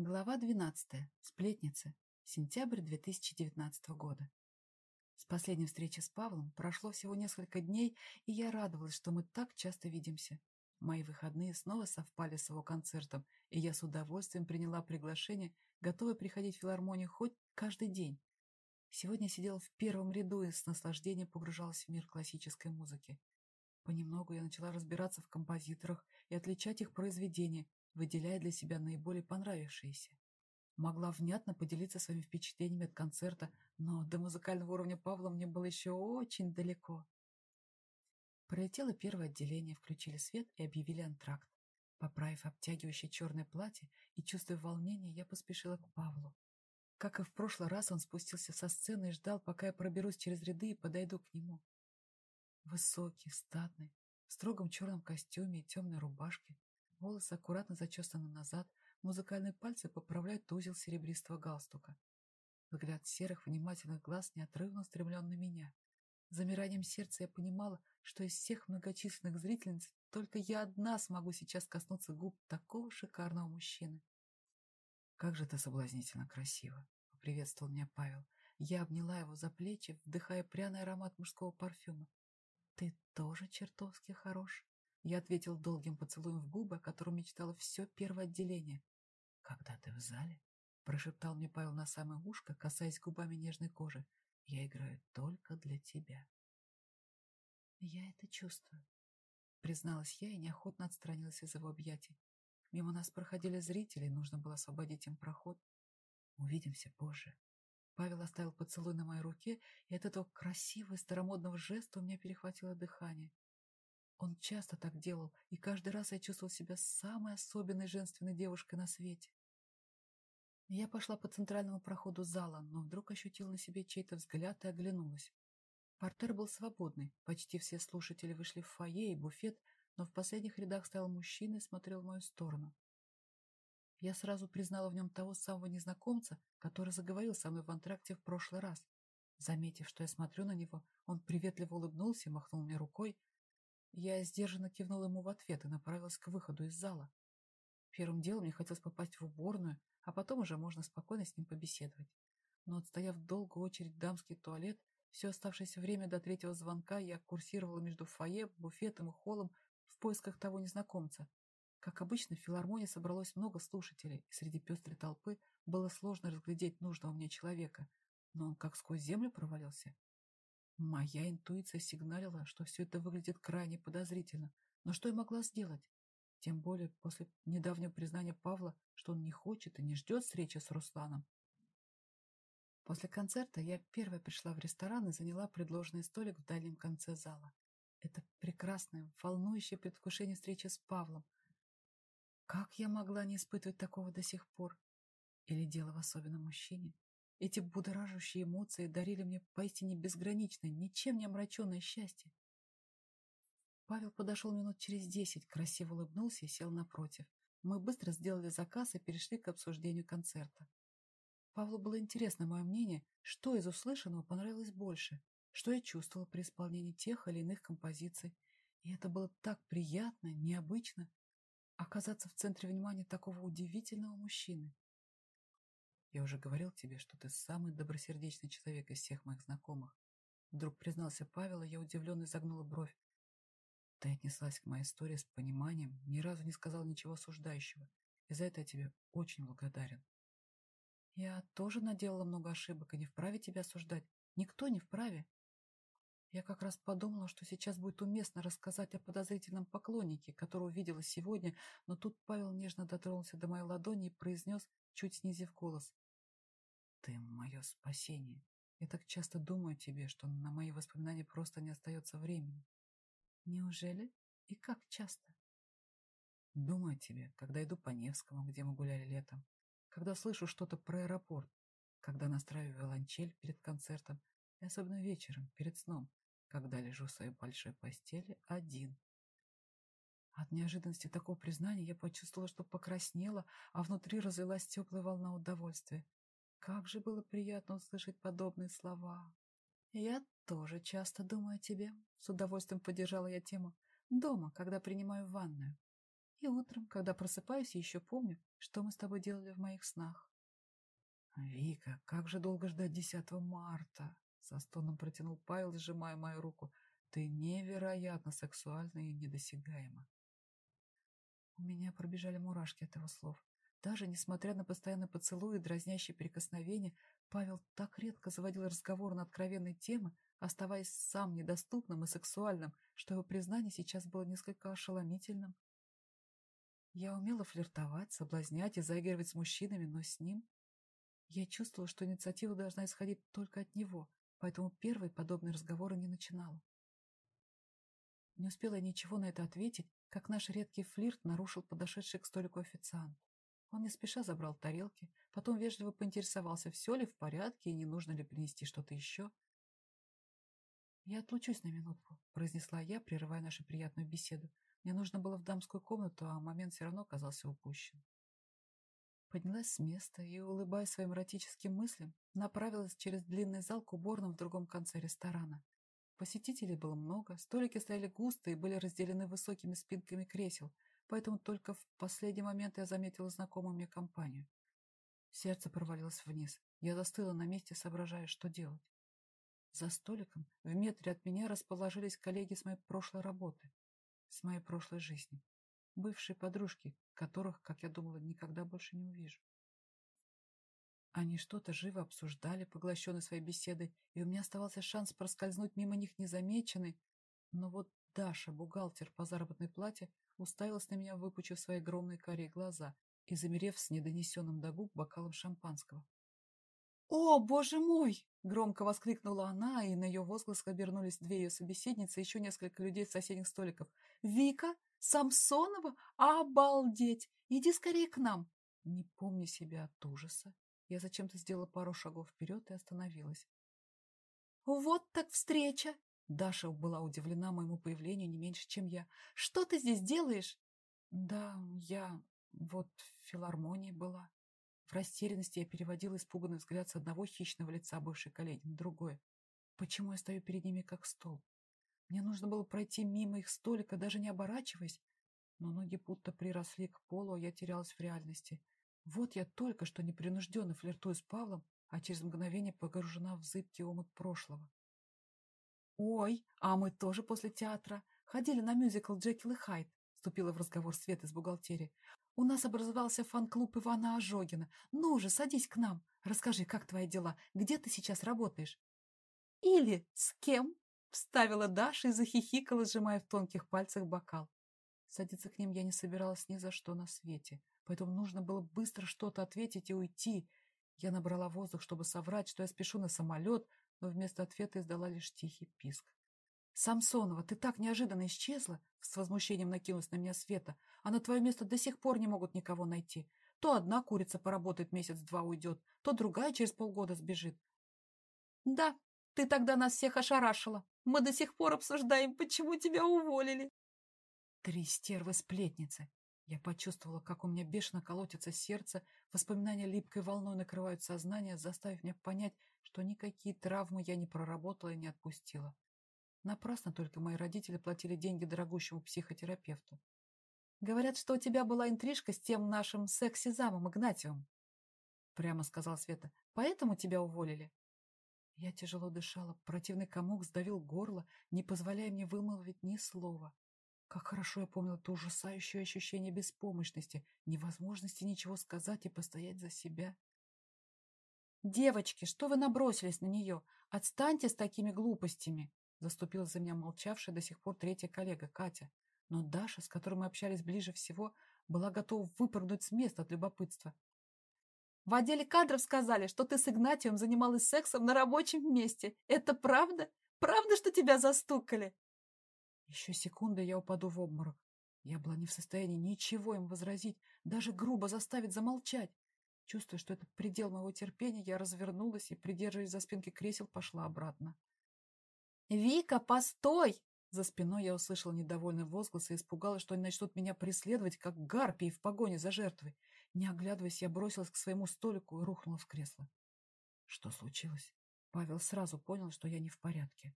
Глава 12. Сплетницы. Сентябрь 2019 года. С последней встречи с Павлом прошло всего несколько дней, и я радовалась, что мы так часто видимся. Мои выходные снова совпали с его концертом, и я с удовольствием приняла приглашение, готовая приходить в филармонию хоть каждый день. Сегодня сидела в первом ряду и с наслаждением погружалась в мир классической музыки. Понемногу я начала разбираться в композиторах и отличать их произведения, выделяя для себя наиболее понравившиеся. Могла внятно поделиться своими впечатлениями от концерта, но до музыкального уровня Павла мне было еще очень далеко. Пролетело первое отделение, включили свет и объявили антракт. Поправив обтягивающее черное платье и чувствуя волнение, я поспешила к Павлу. Как и в прошлый раз, он спустился со сцены и ждал, пока я проберусь через ряды и подойду к нему. Высокий, статный, в строгом черном костюме и темной рубашке, волосы аккуратно зачесаны назад, музыкальные пальцы поправляют узел серебристого галстука. Взгляд серых внимательных глаз неотрывно устремлен на меня. Замиранием сердца я понимала, что из всех многочисленных зрительниц только я одна смогу сейчас коснуться губ такого шикарного мужчины. «Как же ты соблазнительно красиво!» — поприветствовал меня Павел. Я обняла его за плечи, вдыхая пряный аромат мужского парфюма. «Ты тоже чертовски хорош!» Я ответил долгим поцелуем в губы, о котором мечтала все первое отделение. «Когда ты в зале?» — прошептал мне Павел на самое ушко, касаясь губами нежной кожи. Я играю только для тебя. Я это чувствую, призналась я и неохотно отстранилась из его объятий. Мимо нас проходили зрители, нужно было освободить им проход. Увидимся позже. Павел оставил поцелуй на моей руке, и от этого красивого старомодного жеста у меня перехватило дыхание. Он часто так делал, и каждый раз я чувствовал себя самой особенной женственной девушкой на свете. Я пошла по центральному проходу зала, но вдруг ощутила на себе чей-то взгляд и оглянулась. Портер был свободный, почти все слушатели вышли в фойе и буфет, но в последних рядах стоял мужчина и смотрел в мою сторону. Я сразу признала в нем того самого незнакомца, который заговорил со мной в антракте в прошлый раз. Заметив, что я смотрю на него, он приветливо улыбнулся и махнул мне рукой. Я сдержанно кивнула ему в ответ и направилась к выходу из зала. Первым делом мне хотелось попасть в уборную, а потом уже можно спокойно с ним побеседовать. Но отстояв долгую очередь в дамский туалет, все оставшееся время до третьего звонка я курсировала между фойе, буфетом и холлом в поисках того незнакомца. Как обычно, в филармонии собралось много слушателей, и среди пестрой толпы было сложно разглядеть нужного мне человека, но он как сквозь землю провалился. Моя интуиция сигналила, что все это выглядит крайне подозрительно, но что я могла сделать? Тем более после недавнего признания Павла, что он не хочет и не ждет встречи с Русланом. После концерта я первая пришла в ресторан и заняла предложенный столик в дальнем конце зала. Это прекрасное, волнующее предвкушение встречи с Павлом. Как я могла не испытывать такого до сих пор? Или дело в особенном мужчине? Эти будоражащие эмоции дарили мне поистине безграничное, ничем не омраченное счастье. Павел подошел минут через десять, красиво улыбнулся и сел напротив. Мы быстро сделали заказ и перешли к обсуждению концерта. Павлу было интересно мое мнение, что из услышанного понравилось больше, что я чувствовала при исполнении тех или иных композиций. И это было так приятно, необычно, оказаться в центре внимания такого удивительного мужчины. Я уже говорил тебе, что ты самый добросердечный человек из всех моих знакомых. Вдруг признался Павел, и я удивленно загнула бровь. Ты отнеслась к моей истории с пониманием, ни разу не сказал ничего осуждающего, и за это я тебе очень благодарен. Я тоже наделала много ошибок и не вправе тебя осуждать. Никто не вправе. Я как раз подумала, что сейчас будет уместно рассказать о подозрительном поклоннике, которого видела сегодня, но тут Павел нежно дотронулся до моей ладони и произнес, чуть снизив голос. «Ты мое спасение. Я так часто думаю о тебе, что на мои воспоминания просто не остается времени. Неужели? И как часто? Думаю о тебе, когда иду по Невскому, где мы гуляли летом, когда слышу что-то про аэропорт, когда настраиваю виолончель перед концертом, и особенно вечером, перед сном, когда лежу в своей большой постели один. От неожиданности такого признания я почувствовала, что покраснела, а внутри разлилась теплая волна удовольствия. Как же было приятно услышать подобные слова. Я тоже часто думаю о тебе. С удовольствием поддержала я тему. Дома, когда принимаю ванную. И утром, когда просыпаюсь, еще помню, что мы с тобой делали в моих снах. Вика, как же долго ждать 10 марта? Со стоном протянул Павел, сжимая мою руку. Ты невероятно сексуальна и недосягаема. У меня пробежали мурашки от его слов. Даже несмотря на постоянные поцелуи и дразнящие прикосновения, Павел так редко заводил разговор на откровенные темы, оставаясь сам недоступным и сексуальным, что его признание сейчас было несколько ошеломительным. Я умела флиртовать, соблазнять и заигрывать с мужчинами, но с ним... Я чувствовала, что инициатива должна исходить только от него, поэтому первый подобный разговор не начинала. Не успела я ничего на это ответить, как наш редкий флирт нарушил подошедший к столику официант. Он не спеша забрал тарелки, потом вежливо поинтересовался, все ли в порядке и не нужно ли принести что-то еще. «Я отлучусь на минутку», — произнесла я, прерывая нашу приятную беседу. Мне нужно было в дамскую комнату, а момент все равно оказался упущен. Поднялась с места и, улыбаясь своим эротическим мыслям, направилась через длинный зал к уборным в другом конце ресторана. Посетителей было много, столики стояли густо и были разделены высокими спинками кресел, поэтому только в последний момент я заметила знакомую мне компанию. Сердце провалилось вниз. Я застыла на месте, соображая, что делать. За столиком в метре от меня расположились коллеги с моей прошлой работы, с моей прошлой жизни, бывшие подружки, которых, как я думала, никогда больше не увижу. Они что-то живо обсуждали, поглощенные своей беседой, и у меня оставался шанс проскользнуть мимо них незамеченный. Но вот Даша, бухгалтер по заработной плате, уставилась на меня, выпучив свои огромные карие глаза и замерев с недонесенным до губ бокалом шампанского. «О, боже мой!» — громко воскликнула она, и на ее возглас обернулись две ее собеседницы и еще несколько людей с соседних столиков. «Вика? Самсонова? Обалдеть! Иди скорее к нам!» Не помня себя от ужаса, я зачем-то сделала пару шагов вперед и остановилась. «Вот так встреча!» Даша была удивлена моему появлению не меньше, чем я. «Что ты здесь делаешь?» «Да, я вот в филармонии была». В растерянности я переводила испуганный взгляд с одного хищного лица бывшей коллеги на другое. Почему я стою перед ними как стол? Мне нужно было пройти мимо их столика, даже не оборачиваясь, но ноги будто приросли к полу, а я терялась в реальности. Вот я только что непринужденно флиртую с Павлом, а через мгновение погружена в зыбкий омут прошлого. «Ой, а мы тоже после театра. Ходили на мюзикл «Джекил и Хайд», — вступила в разговор Света из бухгалтерии. «У нас образовался фан-клуб Ивана Ожогина. Ну же, садись к нам. Расскажи, как твои дела? Где ты сейчас работаешь?» «Или с кем?» — вставила Даша и захихикала, сжимая в тонких пальцах бокал. Садиться к ним я не собиралась ни за что на свете поэтому нужно было быстро что-то ответить и уйти. Я набрала воздух, чтобы соврать, что я спешу на самолет, но вместо ответа издала лишь тихий писк. «Самсонова, ты так неожиданно исчезла!» С возмущением накинулась на меня Света. «А на твое место до сих пор не могут никого найти. То одна курица поработает месяц-два уйдет, то другая через полгода сбежит». «Да, ты тогда нас всех ошарашила. Мы до сих пор обсуждаем, почему тебя уволили». Три стервы-сплетницы. Я почувствовала, как у меня бешено колотится сердце, воспоминания липкой волной накрывают сознание, заставив меня понять, что никакие травмы я не проработала и не отпустила. Напрасно только мои родители платили деньги дорогущему психотерапевту. «Говорят, что у тебя была интрижка с тем нашим секси-замом Игнатьевым», — прямо сказала Света. «Поэтому тебя уволили?» Я тяжело дышала, противный комок сдавил горло, не позволяя мне вымолвить ни слова. Как хорошо я помнила то ужасающее ощущение беспомощности, невозможности ничего сказать и постоять за себя. «Девочки, что вы набросились на нее? Отстаньте с такими глупостями!» Заступила за меня молчавшая до сих пор третья коллега, Катя. Но Даша, с которой мы общались ближе всего, была готова выпрыгнуть с места от любопытства. «В отделе кадров сказали, что ты с Игнатием занималась сексом на рабочем месте. Это правда? Правда, что тебя застукали?» Еще секунда, я упаду в обморок. Я была не в состоянии ничего им возразить, даже грубо заставить замолчать. Чувствуя, что это предел моего терпения, я развернулась и, придерживаясь за спинки кресел, пошла обратно. «Вика, постой!» За спиной я услышала недовольный возглас и испугалась, что они начнут меня преследовать, как гарпии в погоне за жертвой. Не оглядываясь, я бросилась к своему столику и рухнула в кресло. Что случилось? Павел сразу понял, что я не в порядке.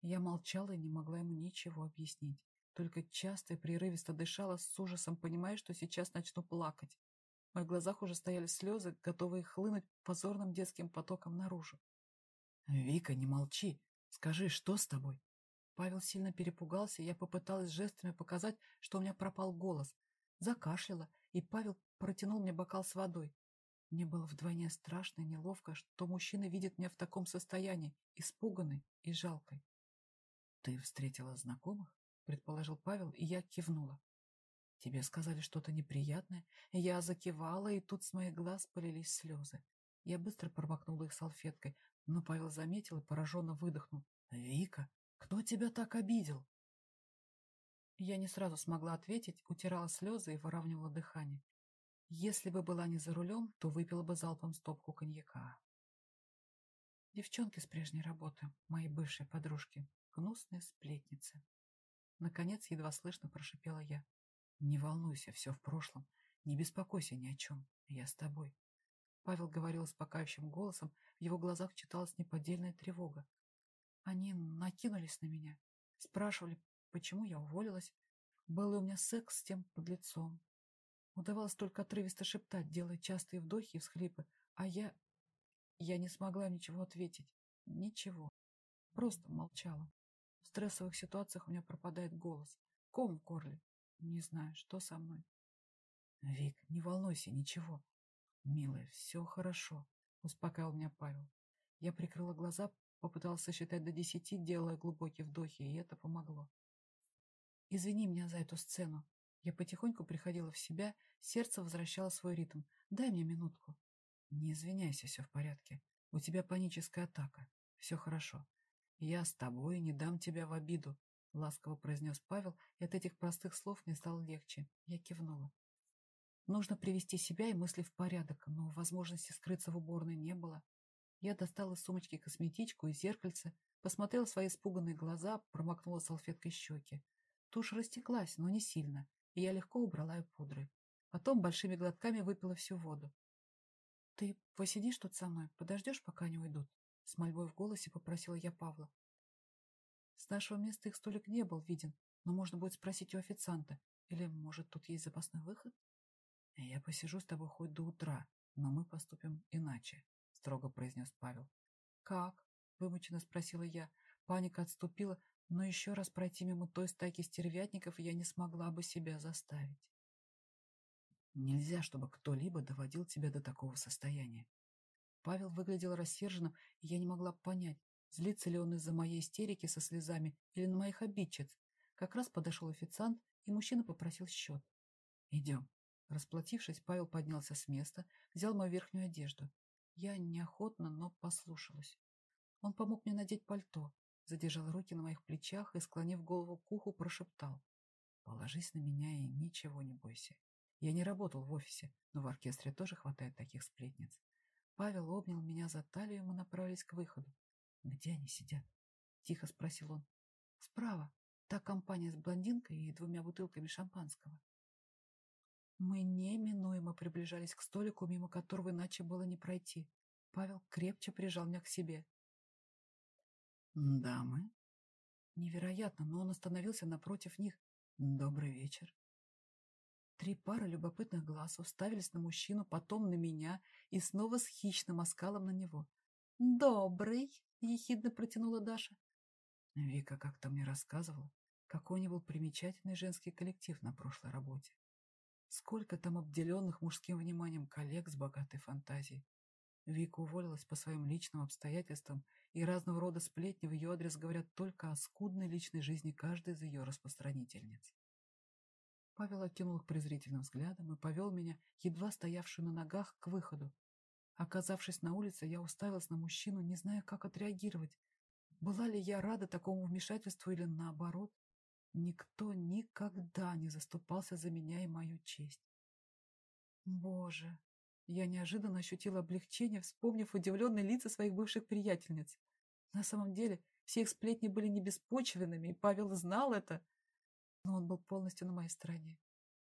Я молчала и не могла ему ничего объяснить. только часто и прерывисто дышала с ужасом, понимая, что сейчас начну плакать. В моих глазах уже стояли слезы, готовые хлынуть позорным детским потоком наружу. «Вика, не молчи! Скажи, что с тобой?» Павел сильно перепугался, и я попыталась жестами показать, что у меня пропал голос. Закашляла, и Павел протянул мне бокал с водой. Мне было вдвойне страшно и неловко, что мужчина видит меня в таком состоянии, испуганной и жалкой. «Ты встретила знакомых?» — предположил Павел, и я кивнула. «Тебе сказали что-то неприятное?» Я закивала, и тут с моих глаз полились слезы. Я быстро промокнула их салфеткой, но Павел заметил и пораженно выдохнул. «Вика, кто тебя так обидел?» Я не сразу смогла ответить, утирала слезы и выравнивала дыхание. Если бы была не за рулем, то выпила бы залпом стопку коньяка. Девчонки с прежней работы, мои бывшие подружки, гнусные сплетницы. Наконец, едва слышно прошипела я. Не волнуйся, все в прошлом. Не беспокойся ни о чем. Я с тобой. Павел говорил успокаивающим голосом, в его глазах читалась неподдельная тревога. Они накинулись на меня, спрашивали, почему я уволилась. Был ли у меня секс с тем подлецом. Удавалось только отрывисто шептать, делая частые вдохи и всхлипы, а я... Я не смогла ничего ответить. Ничего. Просто молчала. В стрессовых ситуациях у меня пропадает голос. Ком в горле. Не знаю, что со мной. Вик, не волнуйся, ничего. Милая, все хорошо, успокаивал меня Павел. Я прикрыла глаза, попыталась сосчитать до десяти, делая глубокие вдохи, и это помогло. Извини меня за эту сцену. Я потихоньку приходила в себя, сердце возвращало свой ритм. Дай мне минутку. Не извиняйся, все в порядке. У тебя паническая атака. Все хорошо. Я с тобой не дам тебя в обиду, ласково произнес Павел, и от этих простых слов мне стало легче. Я кивнула. Нужно привести себя и мысли в порядок, но возможности скрыться в уборной не было. Я достала из сумочки косметичку и зеркальце, посмотрела свои испуганные глаза, промокнула салфеткой щеки. Тушь растеклась, но не сильно, и я легко убрала ее пудрой. Потом большими глотками выпила всю воду. — Ты посидишь тут со мной, подождешь, пока они уйдут? — с мольбой в голосе попросила я Павла. С нашего места их столик не был виден, но можно будет спросить у официанта. Или, может, тут есть запасной выход? «Я посижу с тобой хоть до утра, но мы поступим иначе», — строго произнес Павел. «Как?» — вымученно спросила я. Паника отступила, но еще раз пройти мимо той стайки стервятников я не смогла бы себя заставить. Нельзя, чтобы кто-либо доводил тебя до такого состояния. Павел выглядел рассерженным, и я не могла понять, злится ли он из-за моей истерики со слезами или на моих обидчиц. Как раз подошел официант, и мужчина попросил счет. «Идем», Расплатившись, Павел поднялся с места, взял мою верхнюю одежду. Я неохотно, но послушалась. Он помог мне надеть пальто, задержал руки на моих плечах и, склонив голову к уху, прошептал. «Положись на меня и ничего не бойся. Я не работал в офисе, но в оркестре тоже хватает таких сплетниц». Павел обнял меня за талию, и мы направились к выходу. «Где они сидят?» — тихо спросил он. «Справа. Та компания с блондинкой и двумя бутылками шампанского». Мы неминуемо приближались к столику, мимо которого иначе было не пройти. Павел крепче прижал меня к себе. «Дамы?» Невероятно, но он остановился напротив них. «Добрый вечер». Три пары любопытных глаз уставились на мужчину, потом на меня и снова с хищным оскалом на него. «Добрый!» — ехидно протянула Даша. Вика как-то мне рассказывала, какой у него был примечательный женский коллектив на прошлой работе. Сколько там обделенных мужским вниманием коллег с богатой фантазией. Вика уволилась по своим личным обстоятельствам, и разного рода сплетни в ее адрес говорят только о скудной личной жизни каждой из ее распространительниц. Павел окинул их презрительным взглядом и повел меня, едва стоявшую на ногах, к выходу. Оказавшись на улице, я уставилась на мужчину, не зная, как отреагировать. Была ли я рада такому вмешательству или наоборот? Никто никогда не заступался за меня и мою честь. Боже, я неожиданно ощутила облегчение, вспомнив удивленные лица своих бывших приятельниц. На самом деле, все их сплетни были не беспочвенными, и Павел знал это. Но он был полностью на моей стороне.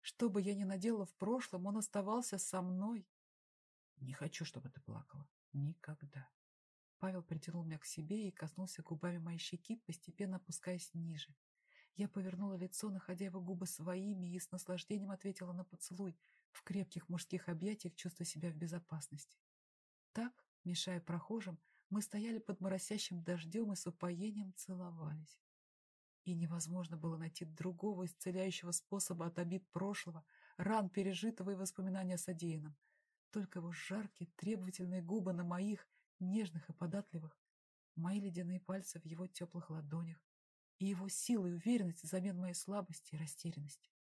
Что бы я ни наделала в прошлом, он оставался со мной. Не хочу, чтобы ты плакала. Никогда. Павел притянул меня к себе и коснулся губами моей щеки, постепенно опускаясь ниже. Я повернула лицо, находя его губы своими, и с наслаждением ответила на поцелуй, в крепких мужских объятиях чувствуя себя в безопасности. Так, мешая прохожим, мы стояли под моросящим дождем и с упоением целовались. И невозможно было найти другого исцеляющего способа от обид прошлого, ран пережитого и воспоминания о содеянном. Только его жаркие, требовательные губы на моих, нежных и податливых, мои ледяные пальцы в его теплых ладонях, и его силы и уверенность взамен моей слабости и растерянности.